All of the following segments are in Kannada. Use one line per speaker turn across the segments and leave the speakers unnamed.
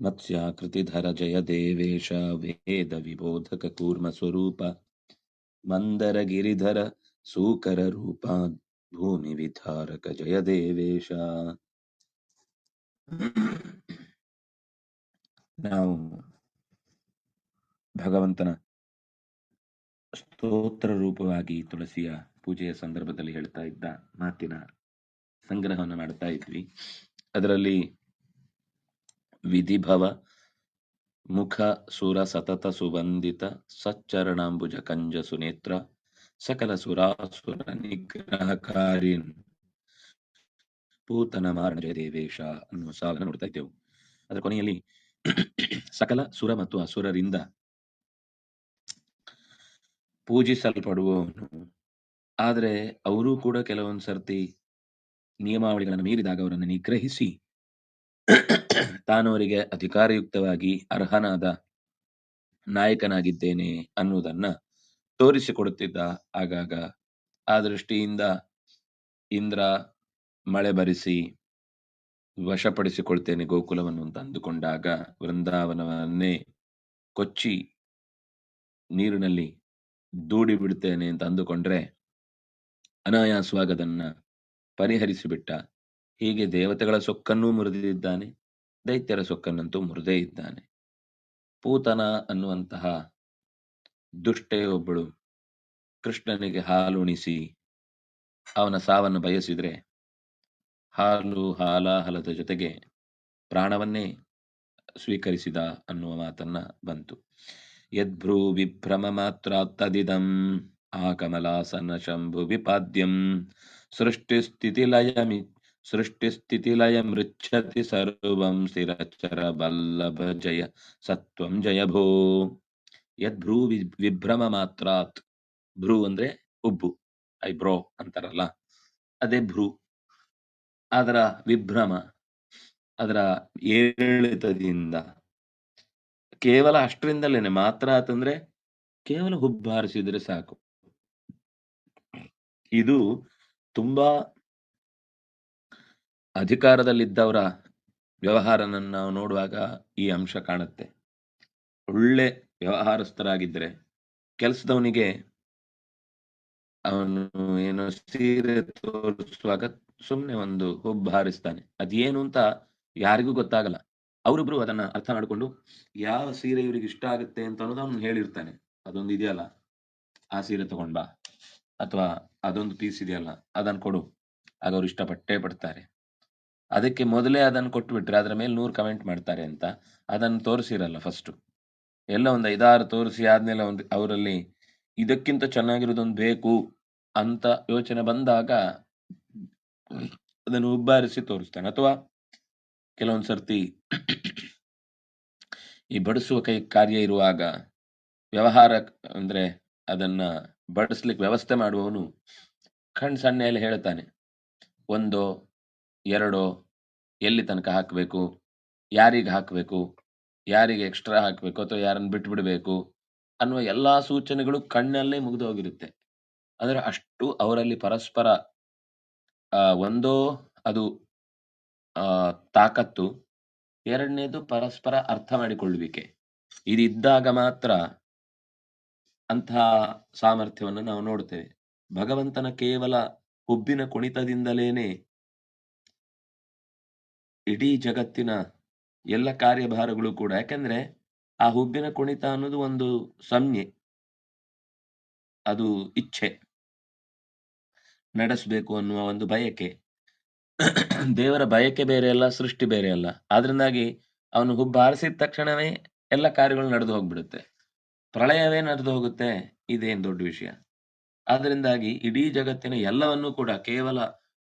मत्स्याकृतिधर जय देवेश वेदविबोधककूर्मस्वरूप मन्दरगिरिधर सूकररूप भूमिविधारक जय देवेश ನಾವು ಭಗವಂತನ ಸ್ತೋತ್ರ ರೂಪವಾಗಿ ತುಳಸಿಯ ಪೂಜೆಯ ಸಂದರ್ಭದಲ್ಲಿ ಹೇಳ್ತಾ ಇದ್ದ ಮಾತಿನ ಸಂಗ್ರಹವನ್ನು ಮಾಡ್ತಾ ಇದ್ವಿ ಅದರಲ್ಲಿ ವಿಧಿಭವ, ಮುಖ ಸುರ ಸತತ ಸುಬಂಧಿತ, ಸಚ್ಚರಣಾಂಬುಜ ಕಂಜ ಸುನೇತ್ರ, ಸಕಲ ಸುರಾಸುರ ನಿಗ್ರಹಕಾರಿನ್ ಪೂತನ ಮಾರಣಜಯ ದೇವೇಶ ಅನ್ನುವ ಸಾಲನ್ನು ನೋಡ್ತಾ ಇದ್ದೆವು. ಅದರ ಕೊನೆಯಲ್ಲಿ ಸಕಲ ಸುರ ಮತ್ತು ಅಸುರರಿಂದ ಪೂಜಿಸಲ್ಪಡುವವನು. ಆದರೆ ಅವರೂ ಕೂಡ ಕೆಲವೊಂದು ಸರ್ತಿ ನಿಯಮಾವಳಿಗಳನ್ನು ಮೀರಿದಾಗ ಅವರನ್ನು ನಿಗ್ರಹಿಸಿ ತಾನು ಅವರಿಗೆ ಅಧಿಕಾರಯುಕ್ತವಾಗಿ ಅರ್ಹನಾದ ನಾಯಕನಾಗಿದ್ದೇನೆ ಅನ್ನುವುದನ್ನ ತೋರಿಸಿಕೊಡುತ್ತಿದ್ದ ಆಗಾಗ, ಆ ದೃಷ್ಟಿಯಿಂದ ಇಂದ್ರ ಮಳೆ ಬರಿಸಿ ವಶಪಡಿಸಿಕೊಳ್ತೇನೆ ಗೋಕುಲವನ್ನು ಅಂತ ಅಂದುಕೊಂಡಾಗ ವೃಂದಾವನವನ್ನೇ ಕೊಚ್ಚಿ ನೀರಿನಲ್ಲಿ ದೂಡಿ ಬಿಡ್ತೇನೆ ಅಂತ ಅಂದುಕೊಂಡ್ರೆ ಅನಾಯಾಸವಾಗದನ್ನ ಪರಿಹರಿಸಿಬಿಟ್ಟ ಹೀಗೆ ದೇವತೆಗಳ ಸೊಕ್ಕನ್ನೂ ಮುರಿದಿದ್ದಾನೆ. ದೈತ್ಯರ ಸೊಕ್ಕನ್ನಂತೂ ಮುರಿದೇ ಇದ್ದಾನೆ. ಪೂತನ ಅನ್ನುವಂತಹ ದುಷ್ಟೆಯೊಬ್ಬಳು ಕೃಷ್ಣನಿಗೆ ಹಾಲುಣಿಸಿ ಅವನ ಸಾವನ್ನು ಬಯಸಿದ್ರೆ ಹಾಲು ಹಾಲಾಹಲದ ಜೊತೆಗೆ ಪ್ರಾಣವನ್ನೇ ಸ್ವೀಕರಿಸಿದ ಅನ್ನುವ ಮಾತನ್ನ ಬಂತು. ಯದ್ಭ್ರೂ ವಿಭ್ರಮ ಮಾತ್ರ ತದಿದಂ ಆ ಕಮಲಾಸನ ಶಂಭು ವಿಪಾದ್ಯಂ ಸೃಷ್ಟಿ ಸ್ಥಿತಿ ಸೃಷ್ಟಿಸ್ಥಿತಿಲಯ ಸ್ಥಿರಚರ ಬಲ್ಲಭ ಜಯ ಸತ್ವಂ ಜಯ ಭೋ. ಯದ್ಭ್ರೂ ವಿಭ್ರಮ ಮಾತ್ರಾತ್. ಭ್ರೂ ಅಂದ್ರೆ ಉಬ್ಬು ಐಬ್ರೋ ಅಂತಾರಲ್ಲ, ಅದೇ ಭ್ರೂ. ಅದರ ವಿಭ್ರಮ, ಅದರ ಏಳಿತದಿಂದ ಕೇವಲ ಅಷ್ಟರಿಂದಲೇನೆ ಮಾತ್ರ ಅಂತಂದ್ರೆ ಕೇವಲ ಹುಬ್ಬಾರಿಸಿದ್ರೆ ಸಾಕು. ಇದು ತುಂಬಾ ಅಧಿಕಾರದಲ್ಲಿದ್ದವರ ವ್ಯವಹಾರನ ನಾವು ನೋಡುವಾಗ ಈ ಅಂಶ ಕಾಣುತ್ತೆ. ಒಳ್ಳೆ ವ್ಯವಹಾರಸ್ಥರಾಗಿದ್ದರೆ ಕೆಲಸದವನಿಗೆ ಅವನು ಏನು ಸೀರೆ ತೋರಿಸುವಾಗ ಸುಮ್ನೆ ಒಂದು ಹುಬ್ಬು ಹಾರಿಸ್ತಾನೆ. ಅದೇನು ಅಂತ ಯಾರಿಗೂ ಗೊತ್ತಾಗಲ್ಲ. ಅವರಿಬ್ರು ಅದನ್ನ ಅರ್ಥ ಮಾಡಿಕೊಂಡು ಯಾವ ಸೀರೆ ಇವ್ರಿಗೆ ಇಷ್ಟ ಆಗುತ್ತೆ ಅಂತ ಅನ್ನೋದು ಅವ್ನು ಹೇಳಿರ್ತಾನೆ. ಅದೊಂದು ಇದೆಯಲ್ಲ, ಆ ಸೀರೆ ತಗೊಂಡ್ಬಾ ಅಥವಾ ಅದೊಂದು ಪೀಸ್ ಇದೆಯಲ್ಲ ಅದನ್ನ ಕೊಡು. ಆಗ ಅವ್ರು ಇಷ್ಟಪಟ್ಟೇ ಪಡ್ತಾರೆ. ಅದಕ್ಕೆ ಮೊದಲೇ ಅದನ್ನು ಕೊಟ್ಬಿಟ್ರೆ ಅದರ ಮೇಲೆ ನೂರು ಕಮೆಂಟ್ ಮಾಡ್ತಾರೆ ಅಂತ. ಅದನ್ನು ತೋರಿಸಿರಲ್ಲ ಫಸ್ಟ್ ಎಲ್ಲ ಒಂದು ಐದಾರು ತೋರಿಸಿ ಆದ್ಮೇಲೆ ಒಂದು ಅವರಲ್ಲಿ ಇದಕ್ಕಿಂತ ಚೆನ್ನಾಗಿರೋದೊಂದು ಬೇಕು ಅಂತ ಯೋಚನೆ ಬಂದಾಗ ಅದನ್ನು ಉಬ್ಬಾರಿಸಿ ತೋರಿಸ್ತಾನೆ. ಅಥವಾ ಕೆಲವೊಂದು ಸರ್ತಿ ಈ ಬಡಿಸುವ ಕೈ ಕಾರ್ಯ ಇರುವಾಗ ವ್ಯವಹಾರ ಅಂದ್ರೆ ಅದನ್ನ ಬಡಿಸ್ಲಿಕ್ಕೆ ವ್ಯವಸ್ಥೆ ಮಾಡುವವನು ಕಣ್ ಸಣ್ಣೆಯಲ್ಲಿ ಹೇಳ್ತಾನೆ, ಒಂದೋ ಎರಡೋ ಎಲ್ಲಿ ತನಕ ಹಾಕಬೇಕು, ಯಾರಿಗೆ ಹಾಕಬೇಕು, ಯಾರಿಗೆ ಎಕ್ಸ್ಟ್ರಾ ಹಾಕಬೇಕು ಅಥವಾ ಯಾರನ್ನು ಬಿಟ್ಟು ಬಿಡಬೇಕು ಅನ್ನುವ ಎಲ್ಲಾ ಸೂಚನೆಗಳು ಕಣ್ಣಲ್ಲೇ ಮುಗಿದು ಹೋಗಿರುತ್ತೆ. ಅಂದರೆ ಅಷ್ಟು ಅವರಲ್ಲಿ ಪರಸ್ಪರ ಒಂದೋ ಅದು ತಾಕತ್ತು, ಎರಡನೇದು ಪರಸ್ಪರ ಅರ್ಥ ಮಾಡಿಕೊಳ್ಳುವಿಕೆ. ಇದಿದ್ದಾಗ ಮಾತ್ರ ಅಂತಹ ಸಾಮರ್ಥ್ಯವನ್ನು ನಾವು ನೋಡ್ತೇವೆ. ಭಗವಂತನ ಕೇವಲ ಹುಬ್ಬಿನ ಕುಣಿತದಿಂದಲೇನೆ ಇಡೀ ಜಗತ್ತಿನ ಎಲ್ಲ ಕಾರ್ಯಭಾರಗಳು ಕೂಡ. ಯಾಕಂದ್ರೆ ಆ ಹುಬ್ಬಿನ ಕುಣಿತ ಅನ್ನೋದು ಒಂದು ಸಂಜ್ಞೆ. ಅದು ಇಚ್ಛೆ. ನಡೆಸಬೇಕು ಅನ್ನುವ ಒಂದು ಬಯಕೆ. ದೇವರ ಬಯಕೆ ಬೇರೆ ಅಲ್ಲ, ಸೃಷ್ಟಿ ಬೇರೆ ಅಲ್ಲ. ಆದ್ರಿಂದಾಗಿ ಅವನು ಹುಬ್ಬ ಹಾರಿಸಿದ ತಕ್ಷಣವೇ ಎಲ್ಲ ಕಾರ್ಯಗಳು ನಡೆದು ಹೋಗ್ಬಿಡುತ್ತೆ. ಪ್ರಳಯವೇ ನಡೆದು ಹೋಗುತ್ತೆ, ಇದೇನು ದೊಡ್ಡ ವಿಷಯ. ಆದ್ರಿಂದಾಗಿ ಇಡೀ ಜಗತ್ತಿನ ಎಲ್ಲವನ್ನೂ ಕೂಡ ಕೇವಲ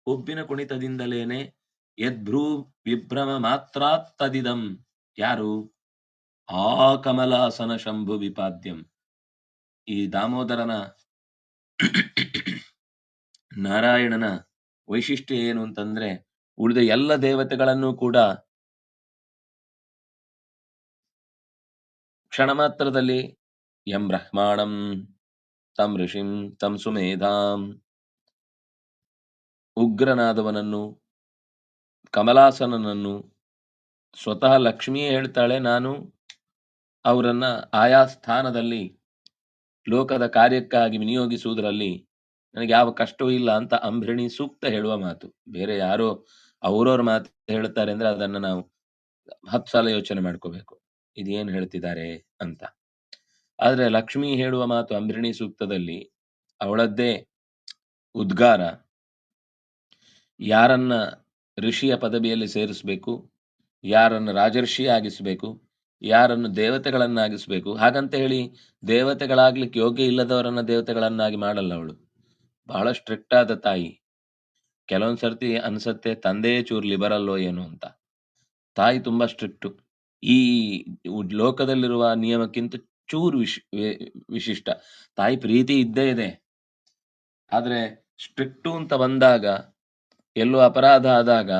ಹುಬ್ಬಿನ ಕುಣಿತದಿಂದಲೇನೆ ಯದ್ಭ್ರೂ ವಿಭ್ರಮ ಮಾತ್ರ ತದಿದಂ ಯಾರು? ಆ ಕಮಲಾಸನ ಶಂಭು ವಿಪಾದ್ಯಂ. ಈ ದಾಮೋದರನ ನಾರಾಯಣನ ವೈಶಿಷ್ಟ್ಯ ಏನು ಅಂತಂದ್ರೆ, ಉಳಿದ ಎಲ್ಲ ದೇವತೆಗಳನ್ನು ಕೂಡ ಕ್ಷಣ ಮಾತ್ರದಲ್ಲಿ ಎಂ ಬ್ರಹ್ಮಾಣಂ, ತಂ ಋಷಿಂ, ತಂ ಸುಮೇಧಾಂ, ಉಗ್ರನಾದವನನ್ನು ಕಮಲಾಸನನನ್ನು ಸ್ವತಃ ಲಕ್ಷ್ಮಿಯೇ ಹೇಳ್ತಾಳೆ. ನಾನು ಅವರನ್ನ ಆಯಾ ಸ್ಥಾನದಲ್ಲಿ, ಲೋಕದ ಕಾರ್ಯಕ್ಕಾಗಿ ವಿನಿಯೋಗಿಸುವುದರಲ್ಲಿ ನನಗೆ ಯಾವ ಕಷ್ಟವೂ ಇಲ್ಲ ಅಂತ ಅಂಬ್ರಿಣಿ ಸೂಕ್ತ ಹೇಳುವ ಮಾತು. ಬೇರೆ ಯಾರೋ ಅವರವ್ರ ಮಾತು ಹೇಳ್ತಾರೆ ಅಂದ್ರೆ ಅದನ್ನ ನಾವು ಹತ್ತು ಸಲ ಯೋಚನೆ ಮಾಡ್ಕೋಬೇಕು. ಇದೇನು ಹೇಳ್ತಿದ್ದಾರೆ ಅಂತ. ಆದ್ರೆ ಲಕ್ಷ್ಮಿ ಹೇಳುವ ಮಾತು ಅಂಬ್ರಿಣಿ ಸೂಕ್ತದಲ್ಲಿ ಅವಳದ್ದೇ ಉದ್ಗಾರ. ಯಾರನ್ನ ಋಷಿಯ ಪದವಿಯಲ್ಲಿ ಸೇರಿಸಬೇಕು, ಯಾರನ್ನು ರಾಜರ್ಷಿ ಆಗಿಸಬೇಕು, ಯಾರನ್ನು ದೇವತೆಗಳನ್ನಾಗಿಸಬೇಕು. ಹಾಗಂತ ಹೇಳಿ ದೇವತೆಗಳಾಗ್ಲಿಕ್ಕೆ ಯೋಗ್ಯ ಇಲ್ಲದವರನ್ನ ದೇವತೆಗಳನ್ನಾಗಿ ಮಾಡಲ್ಲ ಅವಳು. ಬಹಳ ಸ್ಟ್ರಿಕ್ಟ್ ಆದ ತಾಯಿ. ಕೆಲವೊಂದ್ ಸರ್ತಿ ಅನ್ಸತ್ತೆ ತಂದೆಯೇ ಚೂರು ಲಿಬರಲ್ಲೋ ಏನು ಅಂತ. ತಾಯಿ ತುಂಬಾ ಸ್ಟ್ರಿಕ್ಟು ಈ ಲೋಕದಲ್ಲಿರುವ ನಿಯಮಕ್ಕಿಂತ ಚೂರು ವಿಶ್ ವಿಶಿಷ್ಟ. ತಾಯಿ ಪ್ರೀತಿ ಇದ್ದೇ ಇದೆ. ಆದ್ರೆ ಸ್ಟ್ರಿಕ್ಟು ಅಂತ ಬಂದಾಗ ಎಲ್ಲೋ ಅಪರಾಧ ಆದಾಗ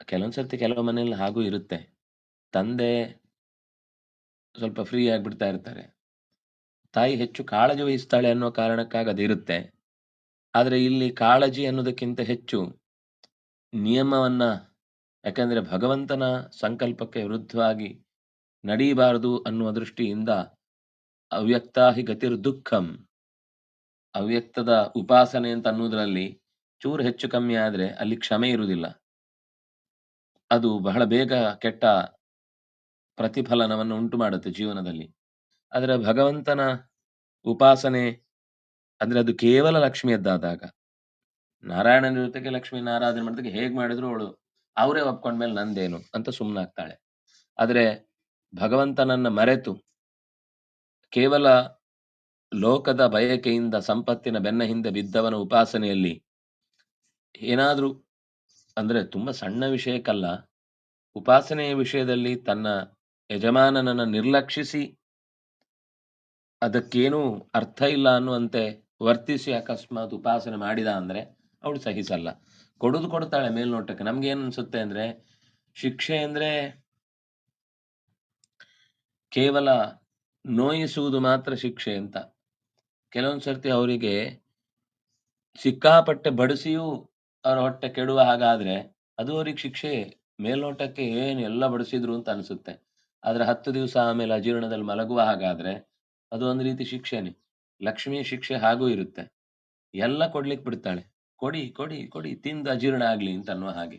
ಕೆಲವೊಂದ್ಸರ್ತಿ ಕೆಲವು ಮನೆಯಲ್ಲಿ ಹಾಗೂ ಇರುತ್ತೆ. ತಂದೆ ಸ್ವಲ್ಪ ಫ್ರೀ ಆಗಿಬಿಡ್ತಾ ಇರ್ತಾರೆ. ತಾಯಿ ಹೆಚ್ಚು ಕಾಳಜಿ ವಹಿಸ್ತಾಳೆ ಅನ್ನೋ ಕಾರಣಕ್ಕಾಗಿ ಅದಿರುತ್ತೆ ಆದರೆ ಇಲ್ಲಿ ಕಾಳಜಿ ಅನ್ನೋದಕ್ಕಿಂತ ಹೆಚ್ಚು ನಿಯಮವನ್ನ, ಯಾಕಂದ್ರೆ ಭಗವಂತನ ಸಂಕಲ್ಪಕ್ಕೆ ವಿರುದ್ಧವಾಗಿ ನಡೀಬಾರದು ಅನ್ನುವ ದೃಷ್ಟಿಯಿಂದ ಅವ್ಯಕ್ತಾಹಿ ಗತಿರ್ ದುಃಖಂ. ಅವ್ಯಕ್ತದ ಉಪಾಸನೆ ಅಂತ ಅನ್ನೋದ್ರಲ್ಲಿ ಚೂರು ಹೆಚ್ಚು ಕಮ್ಮಿ ಆದ್ರೆ ಅಲ್ಲಿ ಕ್ಷಮೆ ಇರುವುದಿಲ್ಲ. ಅದು ಬಹಳ ಬೇಗ ಕೆಟ್ಟ ಪ್ರತಿಫಲನವನ್ನು ಉಂಟು ಮಾಡುತ್ತೆ ಜೀವನದಲ್ಲಿ. ಆದರೆ ಭಗವಂತನ ಉಪಾಸನೆ ಅಂದರೆ ಅದು ಕೇವಲ ಲಕ್ಷ್ಮಿಯದ್ದಾದಾಗ, ನಾರಾಯಣನ ಜೊತೆಗೆ ಲಕ್ಷ್ಮಿ ಆರಾಧನೆ ಮಾಡೋದಕ್ಕೆ ಹೇಗೆ ಮಾಡಿದ್ರು ಅವಳು ಅವರೇ ಒಪ್ಕೊಂಡ್ಮೇಲೆ ನಂದೇನು ಅಂತ ಸುಮ್ಮನಾಗ್ತಾಳೆ ಆದರೆ ಭಗವಂತನನ್ನ ಮರೆತು ಕೇವಲ ಲೋಕದ ಬಯಕೆಯಿಂದ ಸಂಪತ್ತಿನ ಬೆನ್ನ ಹಿಂದೆ ಬಿದ್ದವನ ಉಪಾಸನೆಯಲ್ಲಿ ಏನಾದ್ರೂ ಅಂದ್ರೆ ತುಂಬಾ ಸಣ್ಣ ವಿಷಯಕ್ಕಲ್ಲ ಉಪಾಸನೆಯ ವಿಷಯದಲ್ಲಿ ತನ್ನ ಯಜಮಾನನನ್ನ ನಿರ್ಲಕ್ಷಿಸಿ ಅದಕ್ಕೇನೂ ಅರ್ಥ ಇಲ್ಲ ಅನ್ನುವಂತೆ ವರ್ತಿಸಿ ಅಕಸ್ಮಾತ್ ಉಪಾಸನೆ ಮಾಡಿದ ಅಂದರೆ ಅವಳು ಸಹಿಸಲ್ಲ. ಕೊಡುದು ಕೊಡ್ತಾಳೆ ಮೇಲ್ನೋಟಕ್ಕೆ. ನಮ್ಗೆ ಏನ್ ಅನ್ಸುತ್ತೆ ಅಂದ್ರೆ ಶಿಕ್ಷೆ ಅಂದ್ರೆ ಕೇವಲ ನೋಯಿಸುವುದು ಮಾತ್ರ ಶಿಕ್ಷೆ ಅಂತ. ಕೆಲವೊಂದು ಸರ್ತಿ ಅವರಿಗೆ ಸಿಕ್ಕಾಪಟ್ಟೆ ಬಡಿಸಿಯೂ ಅವರ ಹೊಟ್ಟೆ ಕೆಡುವ ಹಾಗಾದ್ರೆ ಅದು ಅವ್ರಿಗೆ ಶಿಕ್ಷೆ, ಮೇಲ್ನೋಟಕ್ಕೆ ಏನು ಎಲ್ಲ ಬಡಿಸಿದ್ರು ಅಂತ ಅನ್ಸುತ್ತೆ. ಆದ್ರೆ ಹತ್ತು ದಿವಸ ಆಮೇಲೆ ಅಜೀರ್ಣದಲ್ಲಿ ಮಲಗುವ ಹಾಗಾದ್ರೆ ಅದು ಒಂದು ರೀತಿ ಶಿಕ್ಷೆನೆ. ಲಕ್ಷ್ಮಿ ಶಿಕ್ಷೆ ಹಾಗೂ ಇರುತ್ತೆ. ಎಲ್ಲ ಕೊಡ್ಲಿಕ್ಕೆ ಬಿಡ್ತಾಳೆ. ಕೊಡಿ ಕೊಡಿ ಕೊಡಿ, ತಿಂದು ಅಜೀರ್ಣ ಆಗ್ಲಿ ಅಂತ ಅನ್ನುವ ಹಾಗೆ.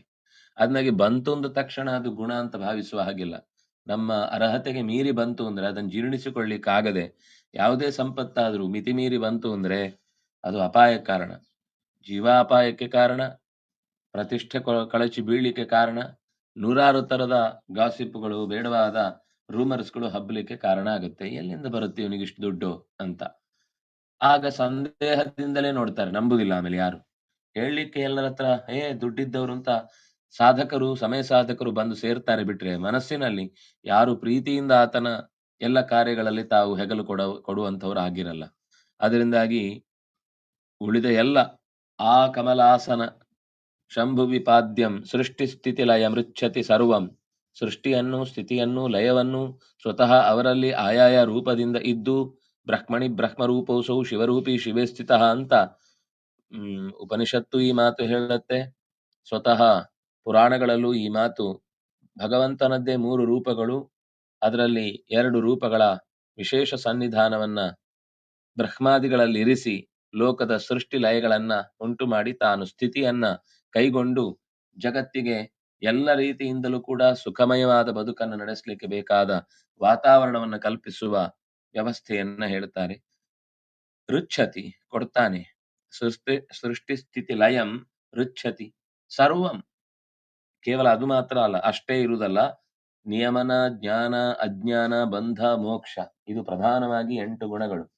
ಅದ್ನಾಗೆ ಬಂತು ಅಂದ ತಕ್ಷಣ ಅದು ಗುಣ ಅಂತ ಭಾವಿಸುವ ಹಾಗಿಲ್ಲ. ನಮ್ಮ ಅರ್ಹತೆಗೆ ಮೀರಿ ಬಂತು ಅಂದ್ರೆ ಅದನ್ನ ಜೀರ್ಣಿಸಿಕೊಳ್ಳಿಕ್ಕಾಗದೆ ಯಾವುದೇ ಸಂಪತ್ತಾದ್ರೂ ಮಿತಿ ಮೀರಿ ಬಂತು ಅಂದ್ರೆ ಅದು ಅಪಾಯ ಕಾರಣ. ಜೀವಾಪಾಯಕ್ಕೆ ಕಾರಣ, ಪ್ರತಿಷ್ಠೆ ಕಳಚಿ ಬೀಳಲಿಕ್ಕೆ ಕಾರಣ, ನೂರಾರು ತರದ ಗಾಸಿಪ್ಗಳು, ಬೇಡವಾದ ರೂಮರ್ಸ್ಗಳು ಹಬ್ಬಲಿಕ್ಕೆ ಕಾರಣ ಆಗುತ್ತೆ. ಎಲ್ಲಿಂದ ಬರುತ್ತೆ ಇವನಿಗೆ ಇಷ್ಟು ದುಡ್ಡು ಅಂತ? ಆಗ ಸಂದೇಹದಿಂದಲೇ ನೋಡ್ತಾರೆ, ನಂಬುದಿಲ್ಲ ಆಮೇಲೆ ಯಾರು. ಹೇಳಲಿಕ್ಕೆ ಎಲ್ಲರ ಹತ್ರ, ಏ, ದುಡ್ಡಿದ್ದವರು ಅಂತ ಸಾಧಕರು, ಸಮಯ ಸಾಧಕರು ಬಂದು ಸೇರ್ತಾರೆ ಬಿಟ್ರೆ ಮನಸ್ಸಿನಲ್ಲಿ ಯಾರು ಪ್ರೀತಿಯಿಂದ ಆತನ ಎಲ್ಲ ಕಾರ್ಯಗಳಲ್ಲಿ ತಾವು ಹೆಗಲು ಕೊಡ ಕೊಡುವಂತವ್ರು ಆಗಿರಲ್ಲ. ಅದರಿಂದಾಗಿ ಉಳಿದ ಎಲ್ಲ ಆ ಕಮಲಾಸನ. ಶಂಭು ವಿಪಾದ್ಯಂ. ಸೃಷ್ಟಿ ಸ್ಥಿತಿ ಲಯ ಮೃಚ್ಛತಿ ಸರ್ವಂ. ಸೃಷ್ಟಿಯನ್ನು ಸ್ಥಿತಿಯನ್ನು ಲಯವನ್ನು ಸ್ವತಃ ಅವರಲ್ಲಿ ಆಯಾಯ ರೂಪದಿಂದ ಇದ್ದು, ಬ್ರಹ್ಮಣಿ ಬ್ರಹ್ಮರೂಪೌಸೌ ಶಿವರೂಪಿ ಶಿವೇ ಸ್ಥಿತ ಅಂತ, ಹ್ಮ್, ಉಪನಿಷತ್ತು ಈ ಮಾತು ಹೇಳುತ್ತೆ. ಸ್ವತಃ ಪುರಾಣಗಳಲ್ಲೂ ಈ ಮಾತು. ಭಗವಂತನದ್ದೇ ಮೂರು ರೂಪಗಳು. ಅದರಲ್ಲಿ ಎರಡು ರೂಪಗಳ ವಿಶೇಷ ಸನ್ನಿಧಾನವನ್ನ ಬ್ರಹ್ಮಾದಿಗಳಲ್ಲಿ ಇರಿಸಿ ಲೋಕದ ಸೃಷ್ಟಿ ಲಯಗಳನ್ನ ಉಂಟು ಮಾಡಿ ತಾನು ಸ್ಥಿತಿಯನ್ನ ಕೈಗೊಂಡು ಜಗತ್ತಿಗೆ ಎಲ್ಲ ರೀತಿಯಿಂದಲೂ ಕೂಡ ಸುಖಮಯವಾದ ಬದುಕನ್ನು ನಡೆಸಲಿಕ್ಕೆ ಬೇಕಾದ ವಾತಾವರಣವನ್ನು ಕಲ್ಪಿಸುವ ವ್ಯವಸ್ಥೆಯನ್ನ ಹೇಳ್ತಾರೆ ರುಚ್ಛತಿ ಕೊಡ್ತಾನೆ. ಸೃಷ್ಟಿ ಸೃಷ್ಟಿ ಸ್ಥಿತಿ ಲಯಂ ರುಚ್ಛತಿ ಸರ್ವಂ. ಕೇವಲ ಅದು ಮಾತ್ರ ಅಲ್ಲ, ಅಷ್ಟೇ ಇರುವುದಲ್ಲ, ನಿಯಮನ, ಜ್ಞಾನ, ಅಜ್ಞಾನ, ಬಂಧ, ಮೋಕ್ಷ, ಇದು ಪ್ರಧಾನವಾಗಿ ಎಂಟು ಗುಣಗಳು.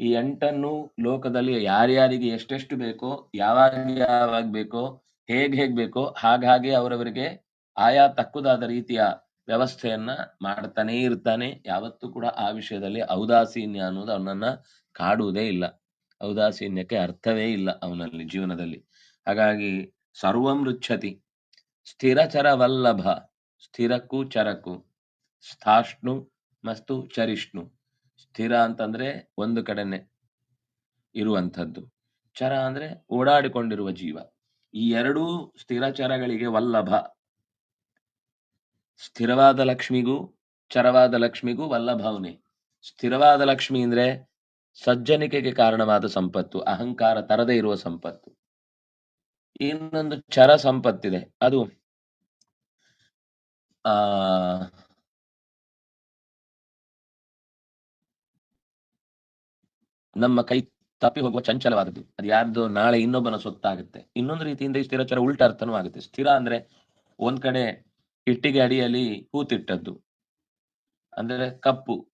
ಈ ಎಂಟನ್ನು ಲೋಕದಲ್ಲಿ ಯಾರ್ಯಾರಿಗೆ ಎಷ್ಟೆಷ್ಟು ಬೇಕೋ, ಯಾವಾಗ ಯಾವಾಗ ಬೇಕೋ, ಹೇಗ್ ಹೇಗ್ ಬೇಕೋ ಹಾಗಾಗಿ ಅವರವರಿಗೆ ಆಯಾ ತಕ್ಕುದಾದ ರೀತಿಯ ವ್ಯವಸ್ಥೆಯನ್ನ ಮಾಡ್ತಾನೇ ಇರ್ತಾನೆ. ಯಾವತ್ತೂ ಕೂಡ ಆ ವಿಷಯದಲ್ಲಿ ಔದಾಸೀನ್ಯ ಅನ್ನೋದು ಅವನನ್ನ ಕಾಡುವುದೇ ಇಲ್ಲ. ಔದಾಸೀನ್ಯಕ್ಕೆ ಅರ್ಥವೇ ಇಲ್ಲ ಅವನಲ್ಲಿ ಜೀವನದಲ್ಲಿ. ಹಾಗಾಗಿ ಸರ್ವಂ ರುಚ್ಛತಿ ಚರವಲ್ಲಭ ವಲ್ಲಭ ಸ್ಥಿರಕ್ಕೂ ಚರಕ್ಕೂ ಸ್ಥಾಷ್ಣು ಮತ್ತು ಚರಿಷ್ಣು ಸ್ಥಿರ ಅಂತಂದ್ರೆ ಒಂದು ಕಡೆನೆ ಇರುವಂಥದ್ದು. ಚರ ಅಂದ್ರೆ ಓಡಾಡಿಕೊಂಡಿರುವ ಜೀವ. ಈ ಎರಡೂ ಸ್ಥಿರಚರಗಳಿಗೆ ವಲ್ಲಭ. ಸ್ಥಿರವಾದ ಲಕ್ಷ್ಮಿಗೂ ಚರವಾದ ಲಕ್ಷ್ಮಿಗೂ ವಲ್ಲಭವನೇ. ಸ್ಥಿರವಾದ ಲಕ್ಷ್ಮಿ ಅಂದ್ರೆ ಸಜ್ಜನಿಕೆಗೆ ಕಾರಣವಾದ ಸಂಪತ್ತು, ಅಹಂಕಾರ ತರದೇ ಇರುವ ಸಂಪತ್ತು. ಇನ್ನೊಂದು ಚರ ಸಂಪತ್ತಿದೆ. ಅದು, ಆ ನಮ್ಮ ಕೈ ತಪ್ಪಿ ಹೋಗುವ ಚಂಚಲವಾದದ್ದು. ಅದು ಯಾರ್ದು ನಾಳೆ ಇನ್ನೊಬ್ಬನ ಸೊತ್ತಾಗುತ್ತೆ. ಇನ್ನೊಂದು ರೀತಿಯಿಂದ ಈ ಸ್ಥಿರಚರ ಉಲ್ಟ ಅರ್ಥನೂ ಆಗುತ್ತೆ. ಸ್ಥಿರ ಅಂದ್ರೆ ಒಂದ್ ಕಡೆ ಇಟ್ಟಿಗೆ ಅಡಿಯಲ್ಲಿ ಹೂತಿಟ್ಟದ್ದು. ಅಂದ್ರೆ ಕಪ್ಪು.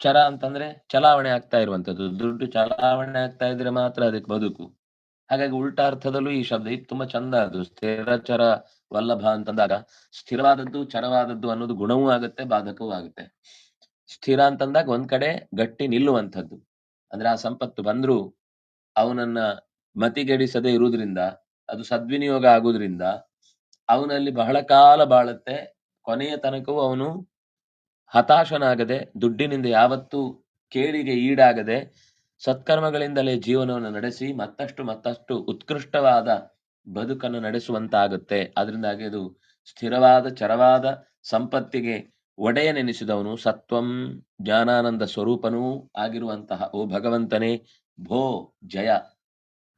ಚರ ಅಂತಂದ್ರೆ ಚಲಾವಣೆ ಆಗ್ತಾ ಇರುವಂತದ್ದು. ದುಡ್ಡು ಚಲಾವಣೆ ಆಗ್ತಾ ಇದ್ರೆ ಮಾತ್ರ ಅದಕ್ಕೆ ಬದುಕು. ಹಾಗಾಗಿ ಉಲ್ಟಾ ಅರ್ಥದಲ್ಲೂ ಈ ಶಬ್ದ ಇದು ತುಂಬಾ ಚಂದ ಅದು. ಸ್ಥಿರಚರ ವಲ್ಲಭ ಅಂತಂದಾಗ ಸ್ಥಿರವಾದದ್ದು, ಚರವಾದದ್ದು ಅನ್ನೋದು ಗುಣವೂ ಆಗುತ್ತೆ, ಬಾಧಕವೂ ಆಗುತ್ತೆ. ಸ್ಥಿರ ಅಂತಂದಾಗ ಒಂದ್ ಕಡೆ ಗಟ್ಟಿ ನಿಲ್ಲುವಂಥದ್ದು. ಅಂದ್ರೆ ಆ ಸಂಪತ್ತು ಬಂದ್ರು ಅವನನ್ನ ಮತಿಗೆಡಿಸದೆ ಇರುವುದರಿಂದ, ಅದು ಸದ್ವಿನಿಯೋಗ ಆಗುವುದರಿಂದ ಅವನಲ್ಲಿ ಬಹಳ ಕಾಲ ಬಾಳುತ್ತೆ. ಕೊನೆಯ ತನಕವೂ ಅವನು ಹತಾಶನಾಗದೆ, ದುಡ್ಡಿನಿಂದ ಯಾವತ್ತೂ ಕೇಳಿಗೆ ಈಡಾಗದೆ, ಸತ್ಕರ್ಮಗಳಿಂದಲೇ ಜೀವನವನ್ನು ನಡೆಸಿ ಮತ್ತಷ್ಟು ಮತ್ತಷ್ಟು ಉತ್ಕೃಷ್ಟವಾದ ಬದುಕನ್ನು ನಡೆಸುವಂತಾಗುತ್ತೆ. ಅದರಿಂದಾಗಿ ಅದು ಸ್ಥಿರವಾದ, ಚರವಾದ ಸಂಪತ್ತಿಗೆ ಒಡೆಯನೆನಿಸಿದವನು ಸತ್ವಂ ಜ್ಞಾನಾನಂದ ಸ್ವರೂಪನೂ ಆಗಿರುವಂತಹ ಓ ಭಗವಂತನೇ, ಭೋ ಜಯ.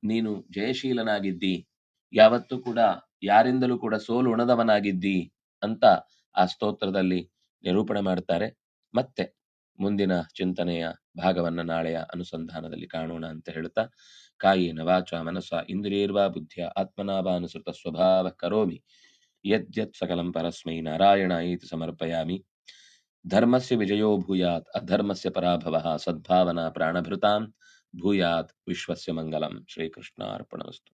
ನೀನು ಜಯಶೀಲನಾಗಿದ್ದಿ. ಯಾವತ್ತೂ ಕೂಡ, ಯಾರಿಂದಲೂ ಕೂಡ ಸೋಲು ಉಣದವನಾಗಿದ್ದಿ ಅಂತ ಆ ಸ್ತೋತ್ರದಲ್ಲಿ ನಿರೂಪಣೆ ಮಾಡ್ತಾರೆ. ಮತ್ತೆ ಮುಂದಿನ ಚಿಂತನೆಯ ಭಾಗವನ್ನ ನಾಳೆಯ ಅನುಸಂಧಾನದಲ್ಲಿ ಕಾಣೋಣ ಅಂತ ಹೇಳ್ತಾ ಕಾಯಿ ನವಾಚ ಮನಸ ಇಂದ್ರಿಯರ್ವಾ ಬುದ್ಧಿಯ ಆತ್ಮನಾಭಾನುಸೃತ ಸ್ವಭಾವ ಕರೋಮಿ. यद्यत् सकलं परस्मै नारायणाय इति समर्पयामि। धर्मस्य विजयो भूयात्, अधर्मस्य पराभवः सद्भावना प्राणभृतां भूयात् विश्वस्य मङ्गलं श्रीकृष्णार्पणमस्तु।